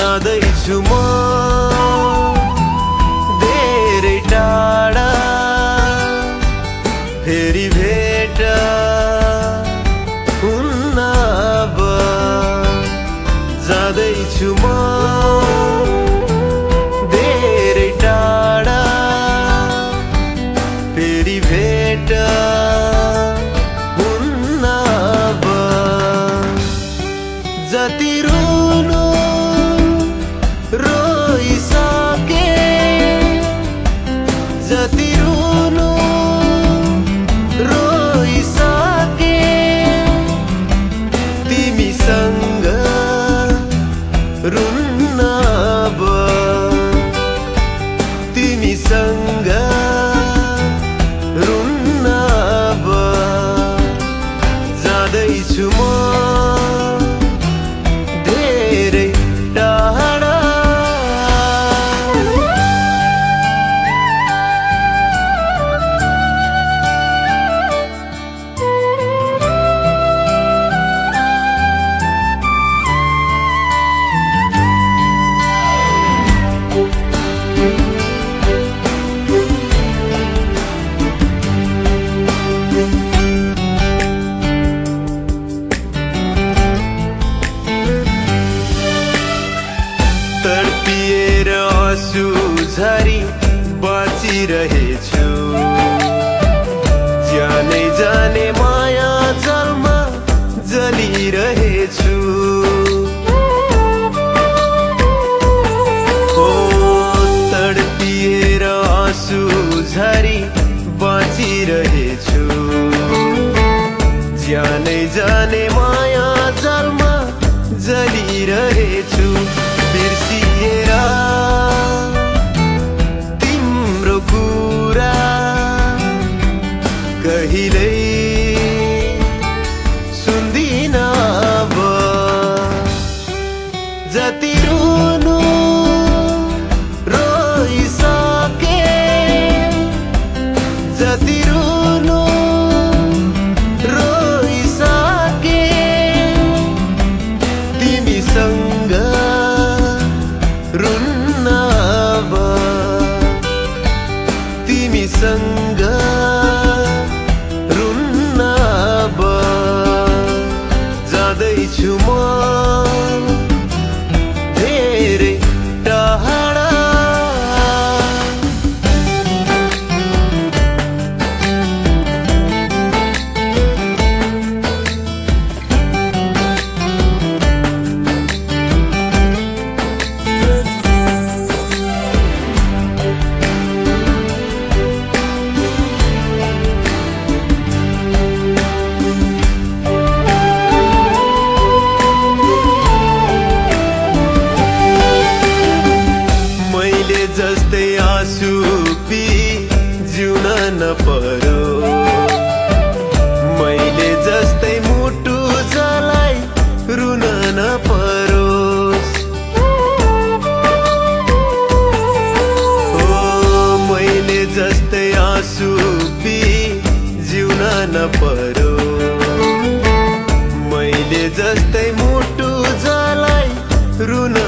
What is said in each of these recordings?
जाँदैछु म धेरै टाढा फेरि भेट हुन्न अब जाँदैछु म धेरै टाढा फेरि भेट हुन्न अब जति जति रुनु रोइसके। तिमीसँग रुन्न अब। तिमीसँग रुन्न अब। जाँदैछु म झरी बाँचिरहेछु। जाने जाने माया जलमा जलिरहेछु। हो तडपिएर आँसु झरी बाँचिरहेछु। जाने जाने जाँदैछु म नपरो मैले जस्तै मुटु जलाई रुन नपरोस् हो मैले जस्तै आँसु पी जिउन नपरो मैले जस्तै मुटु जलाई रुन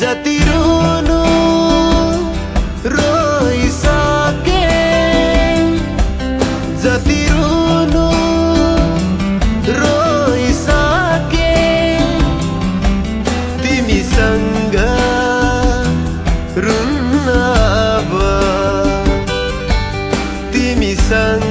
जति रुनु रोइसके जति रुनु रोइसके तिमीसँग रुन्न अब। तिमीसँग